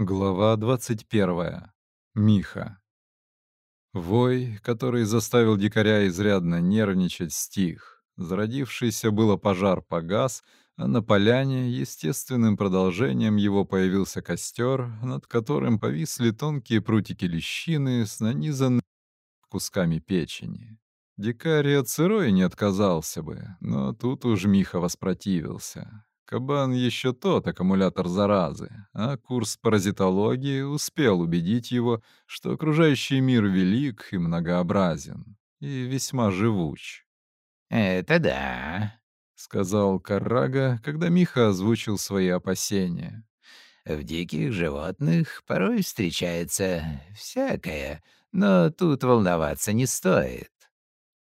Глава 21. Миха. Вой, который заставил дикаря изрядно нервничать, стих. Зародившийся было пожар погас, а на поляне естественным продолжением его появился костер, над которым повисли тонкие прутики лещины с нанизанными кусками печени. Дикарь от сырой не отказался бы, но тут уж Миха воспротивился. Кабан еще тот аккумулятор заразы, а курс паразитологии успел убедить его, что окружающий мир велик и многообразен, и весьма живуч. «Это да», — сказал Каррага, когда Миха озвучил свои опасения. «В диких животных порой встречается всякое, но тут волноваться не стоит».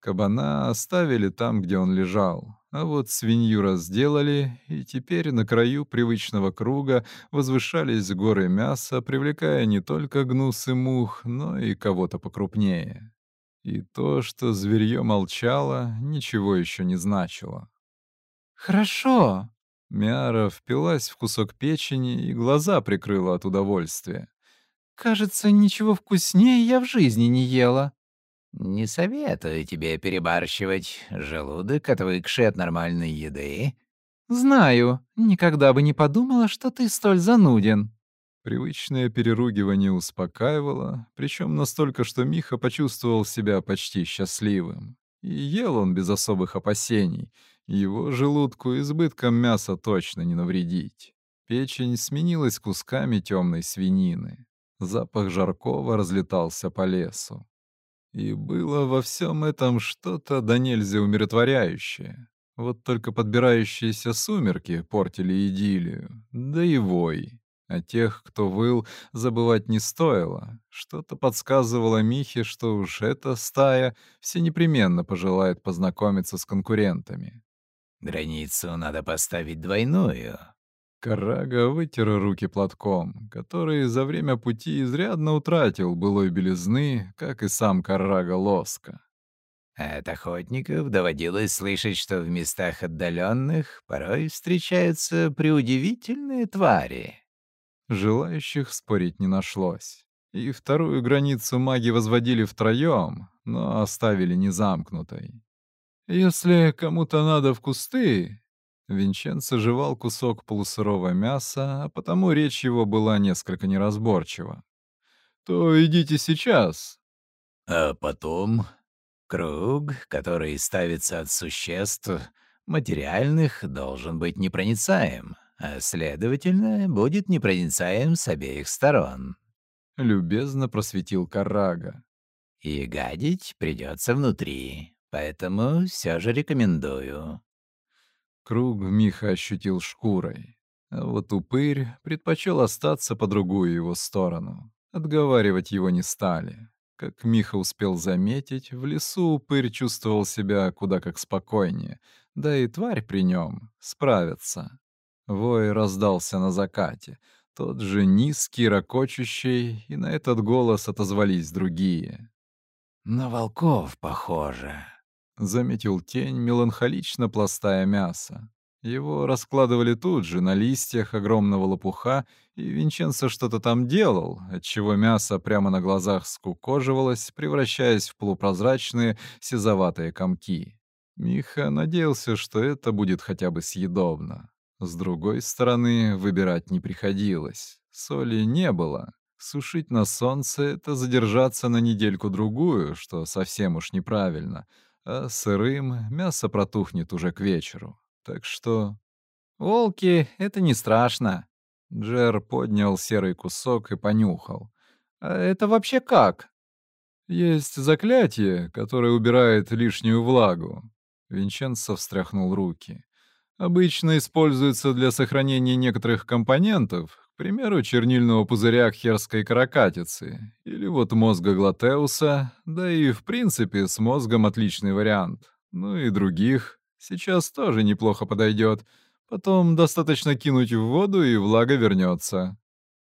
Кабана оставили там, где он лежал, а вот свинью разделали, и теперь на краю привычного круга возвышались горы мяса, привлекая не только гнус и мух, но и кого-то покрупнее. И то, что зверье молчало, ничего еще не значило. «Хорошо!» Мяра впилась в кусок печени и глаза прикрыла от удовольствия. «Кажется, ничего вкуснее я в жизни не ела». «Не советую тебе перебарщивать. Желудок, отвыкший от нормальной еды». «Знаю. Никогда бы не подумала, что ты столь зануден». Привычное переругивание успокаивало, причем настолько, что Миха почувствовал себя почти счастливым. И ел он без особых опасений. Его желудку избытком мяса точно не навредить. Печень сменилась кусками темной свинины. Запах жаркого разлетался по лесу. И было во всем этом что-то до нельзя умиротворяющее. Вот только подбирающиеся сумерки портили идиллию, да и вой. А тех, кто выл, забывать не стоило. Что-то подсказывало Михе, что уж эта стая все непременно пожелает познакомиться с конкурентами. «Границу надо поставить двойную», Карага вытер руки платком, который за время пути изрядно утратил былой белизны, как и сам Карага Лоска. От охотников доводилось слышать, что в местах отдаленных порой встречаются преудивительные твари. Желающих спорить не нашлось. И вторую границу маги возводили втроем, но оставили незамкнутой. Если кому-то надо в кусты, Винченцо жевал кусок полусырого мяса, а потому речь его была несколько неразборчива. «То идите сейчас». «А потом круг, который ставится от существ материальных, должен быть непроницаем, а, следовательно, будет непроницаем с обеих сторон». Любезно просветил Карага. «И гадить придется внутри, поэтому все же рекомендую. Круг Миха ощутил шкурой. А вот упырь предпочел остаться по другую его сторону. Отговаривать его не стали. Как Миха успел заметить, в лесу упырь чувствовал себя куда как спокойнее, да и тварь при нем справится. Вой раздался на закате, тот же низкий, ракочущий, и на этот голос отозвались другие. «На волков похоже», — заметил тень, меланхолично пластая мясо. Его раскладывали тут же, на листьях огромного лопуха, и Винченцо что-то там делал, отчего мясо прямо на глазах скукоживалось, превращаясь в полупрозрачные сизоватые комки. Миха надеялся, что это будет хотя бы съедобно. С другой стороны, выбирать не приходилось. Соли не было. Сушить на солнце — это задержаться на недельку-другую, что совсем уж неправильно — а сырым мясо протухнет уже к вечеру. Так что... «Волки — это не страшно». Джер поднял серый кусок и понюхал. «А это вообще как?» «Есть заклятие, которое убирает лишнюю влагу». Винченцо встряхнул руки. «Обычно используется для сохранения некоторых компонентов, к примеру, чернильного пузыря херской каракатицы, или вот мозга глотеуса, да и в принципе с мозгом отличный вариант. Ну и других. Сейчас тоже неплохо подойдет. Потом достаточно кинуть в воду, и влага вернется.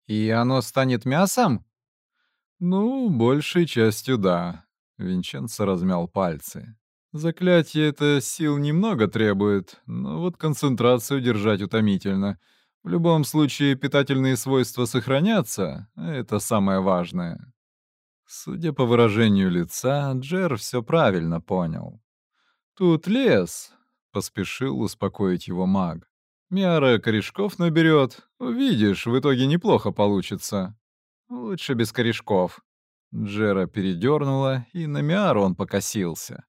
И оно станет мясом? Ну, большей частью да. Винченцо размял пальцы. Заклятие это сил немного требует, но вот концентрацию держать утомительно — В любом случае, питательные свойства сохранятся, это самое важное. Судя по выражению лица, Джер все правильно понял. «Тут лес», — поспешил успокоить его маг. «Миара корешков наберет. Увидишь, в итоге неплохо получится. Лучше без корешков». Джера передернула, и на Миару он покосился.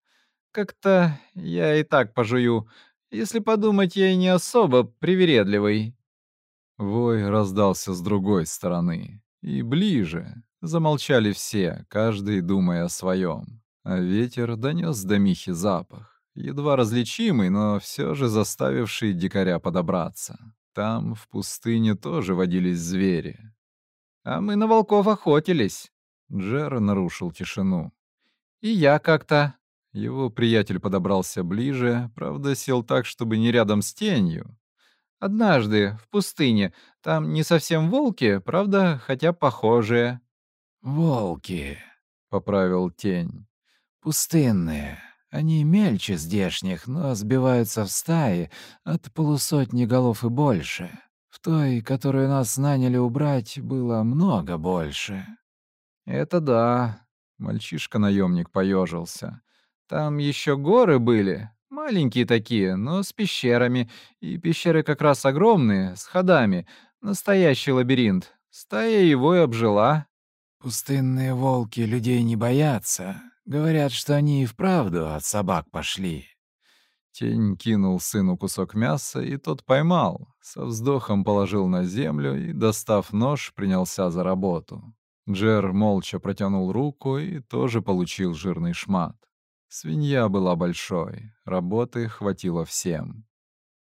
«Как-то я и так пожую. Если подумать, я и не особо привередливый». Вой раздался с другой стороны. И ближе. Замолчали все, каждый думая о своем. А ветер донес до Михи запах. Едва различимый, но все же заставивший дикаря подобраться. Там, в пустыне, тоже водились звери. «А мы на волков охотились», — Джер нарушил тишину. «И я как-то...» Его приятель подобрался ближе, правда, сел так, чтобы не рядом с тенью. Однажды, в пустыне, там не совсем волки, правда, хотя похожие». «Волки», — поправил тень. «Пустынные. Они мельче здешних, но сбиваются в стаи от полусотни голов и больше. В той, которую нас наняли убрать, было много больше». «Это да», — мальчишка-наемник поежился. «Там еще горы были, Маленькие такие, но с пещерами. И пещеры как раз огромные, с ходами. Настоящий лабиринт. Стая его и обжила. Пустынные волки людей не боятся. Говорят, что они и вправду от собак пошли. Тень кинул сыну кусок мяса, и тот поймал. Со вздохом положил на землю и, достав нож, принялся за работу. Джер молча протянул руку и тоже получил жирный шмат. Свинья была большой, работы хватило всем.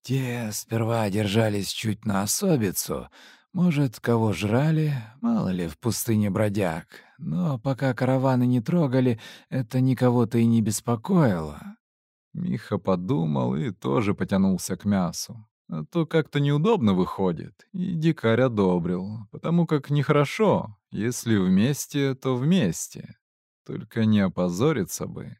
Те сперва держались чуть на особицу. Может, кого жрали, мало ли, в пустыне бродяг. Но пока караваны не трогали, это никого-то и не беспокоило. Миха подумал и тоже потянулся к мясу. А то как-то неудобно выходит, и дикарь одобрил, потому как нехорошо, если вместе, то вместе. Только не опозориться бы.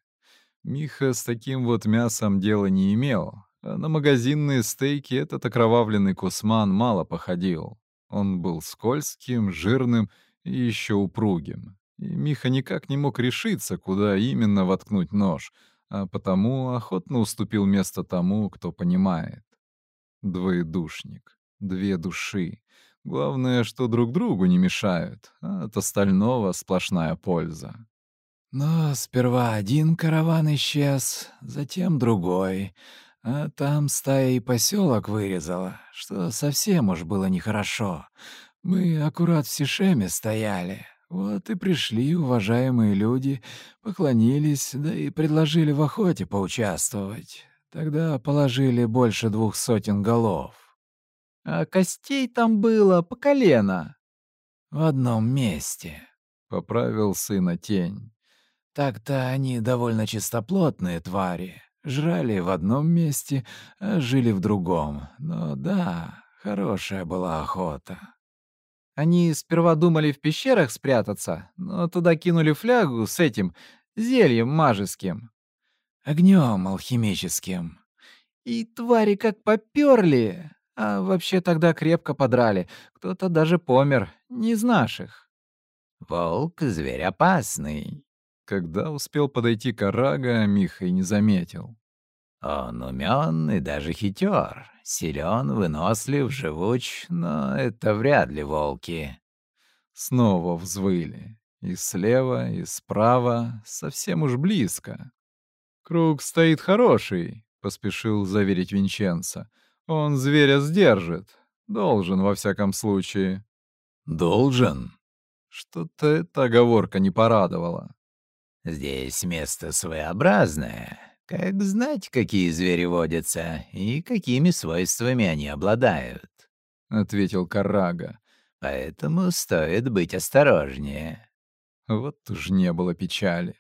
Миха с таким вот мясом дела не имел, а на магазинные стейки этот окровавленный кусман мало походил. Он был скользким, жирным и еще упругим. И Миха никак не мог решиться, куда именно воткнуть нож, а потому охотно уступил место тому, кто понимает. Двоедушник. Две души. Главное, что друг другу не мешают, а от остального сплошная польза. Но сперва один караван исчез, затем другой, а там стая и поселок вырезала, что совсем уж было нехорошо. Мы аккурат в Сишеме стояли, вот и пришли уважаемые люди, поклонились, да и предложили в охоте поучаствовать. Тогда положили больше двух сотен голов. А костей там было по колено. В одном месте. Поправил сына тень. Так-то они довольно чистоплотные твари. Жрали в одном месте, а жили в другом. Но да, хорошая была охота. Они сперва думали в пещерах спрятаться, но туда кинули флягу с этим зельем мажеским. Огнем алхимическим. И твари как попёрли. А вообще тогда крепко подрали. Кто-то даже помер, не из наших. «Волк — зверь опасный», когда успел подойти Карага, Миха и не заметил. «Он умен и даже хитер, силен, вынослив, живуч, но это вряд ли волки». Снова взвыли. И слева, и справа, совсем уж близко. «Круг стоит хороший», — поспешил заверить Винченцо. «Он зверя сдержит. Должен, во всяком случае». «Должен?» Что-то эта оговорка не порадовала. Здесь место своеобразное. Как знать, какие звери водятся и какими свойствами они обладают, — ответил Карага. Поэтому стоит быть осторожнее. Вот уж не было печали.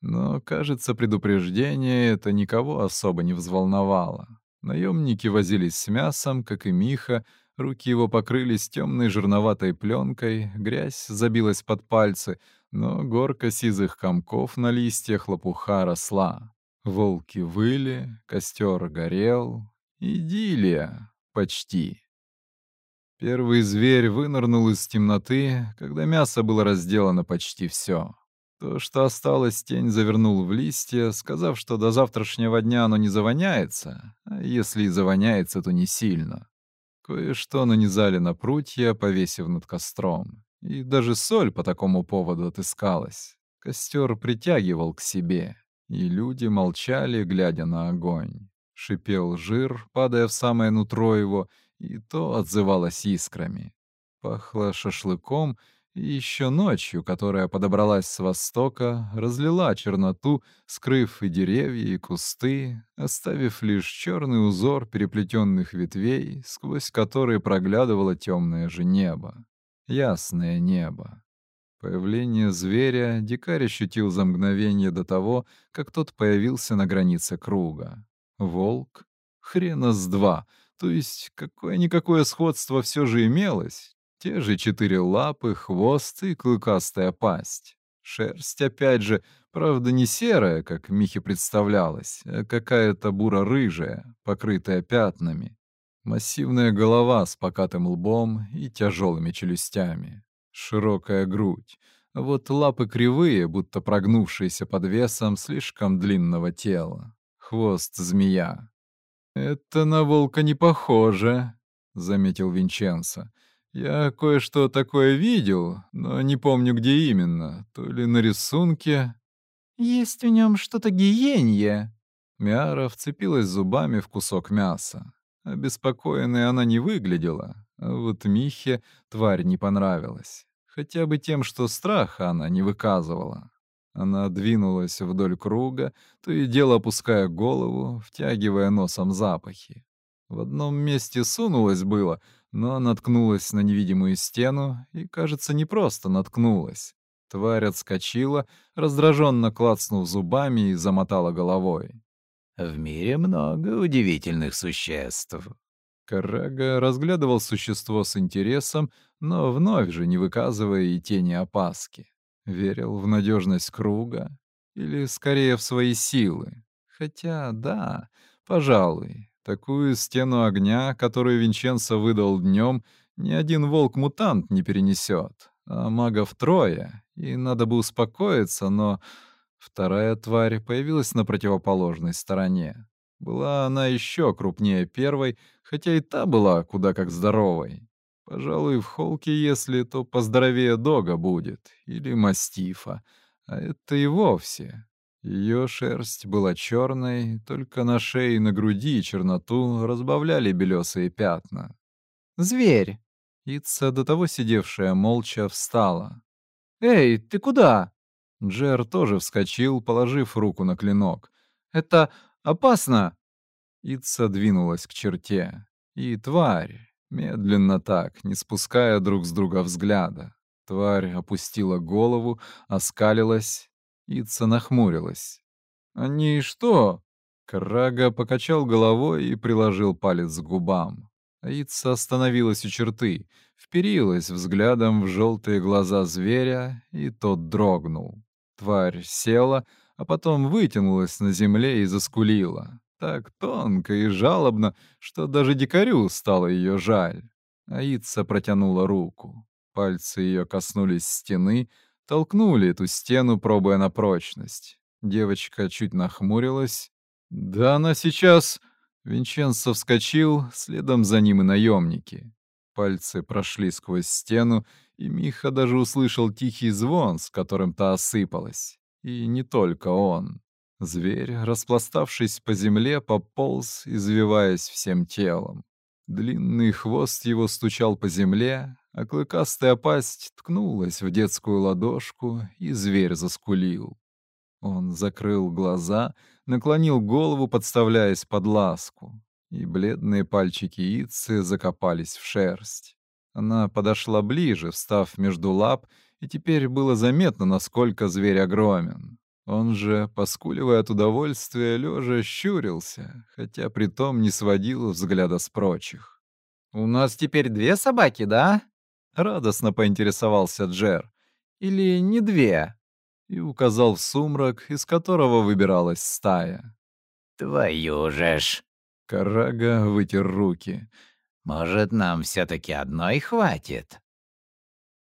Но, кажется, предупреждение это никого особо не взволновало. Наемники возились с мясом, как и Миха, руки его покрылись темной жирноватой пленкой, грязь забилась под пальцы — но горка сизых комков на листьях лопуха росла. Волки выли, костер горел. Идиллия почти. Первый зверь вынырнул из темноты, когда мясо было разделано почти все. То, что осталось, тень завернул в листья, сказав, что до завтрашнего дня оно не завоняется, а если и завоняется, то не сильно. Кое-что нанизали на прутья, повесив над костром. И даже соль по такому поводу отыскалась. Костер притягивал к себе, и люди молчали, глядя на огонь. Шипел жир, падая в самое нутро его, и то отзывалось искрами. Пахло шашлыком, и еще ночью, которая подобралась с востока, разлила черноту, скрыв и деревья, и кусты, оставив лишь черный узор переплетенных ветвей, сквозь которые проглядывало темное же небо. Ясное небо. Появление зверя дикарь ощутил за мгновение до того, как тот появился на границе круга. Волк? Хрена с два. То есть какое-никакое сходство все же имелось. Те же четыре лапы, хвост и клыкастая пасть. Шерсть, опять же, правда, не серая, как Михе представлялось, а какая-то буро-рыжая, покрытая пятнами. Массивная голова с покатым лбом и тяжелыми челюстями. Широкая грудь. Вот лапы кривые, будто прогнувшиеся под весом слишком длинного тела. Хвост змея. «Это на волка не похоже», — заметил Винченцо. «Я кое-что такое видел, но не помню, где именно. То ли на рисунке...» «Есть в нем что-то гиенье». Миара вцепилась зубами в кусок мяса. Обеспокоенной она не выглядела, а вот Михе тварь не понравилась. Хотя бы тем, что страха она не выказывала. Она двинулась вдоль круга, то и дело опуская голову, втягивая носом запахи. В одном месте сунулась было, но наткнулась на невидимую стену и, кажется, не просто наткнулась. Тварь отскочила, раздраженно клацнув зубами и замотала головой. «В мире много удивительных существ». Карага разглядывал существо с интересом, но вновь же не выказывая и тени опаски. Верил в надежность круга или скорее в свои силы. Хотя, да, пожалуй, такую стену огня, которую Винченцо выдал днем, ни один волк-мутант не перенесет. А магов трое, и надо бы успокоиться, но вторая тварь появилась на противоположной стороне. Была она еще крупнее первой, хотя и та была куда как здоровой. Пожалуй, в холке, если, то поздоровее дога будет, или мастифа, а это и вовсе. Ее шерсть была черной, только на шее и на груди черноту разбавляли белесые пятна. «Зверь!» Ица, до того сидевшая молча, встала. «Эй, ты куда?» Джер тоже вскочил, положив руку на клинок. «Это опасно!» Ица двинулась к черте. И тварь, Медленно так, не спуская друг с друга взгляда. Тварь опустила голову, оскалилась. Ица нахмурилась. «Они что?» Крага покачал головой и приложил палец к губам. Ица остановилась у черты, вперилась взглядом в желтые глаза зверя, и тот дрогнул. Тварь села, а потом вытянулась на земле и заскулила так тонко и жалобно, что даже дикарю стало ее жаль. Аица протянула руку. Пальцы ее коснулись стены, толкнули эту стену, пробуя на прочность. Девочка чуть нахмурилась. «Да она сейчас...» Винченцо вскочил, следом за ним и наемники. Пальцы прошли сквозь стену, и Миха даже услышал тихий звон, с которым та осыпалась. И не только он. Зверь, распластавшись по земле, пополз, извиваясь всем телом. Длинный хвост его стучал по земле, а клыкастая пасть ткнулась в детскую ладошку, и зверь заскулил. Он закрыл глаза, наклонил голову, подставляясь под ласку, и бледные пальчики Ицы закопались в шерсть. Она подошла ближе, встав между лап, и теперь было заметно, насколько зверь огромен. Он же, поскуливая от удовольствия, лежа щурился, хотя притом не сводил взгляда с прочих. «У нас теперь две собаки, да?» — радостно поинтересовался Джер. «Или не две?» И указал в сумрак, из которого выбиралась стая. «Твою же ж!» Карага вытер руки. Может, нам все таки одной хватит?»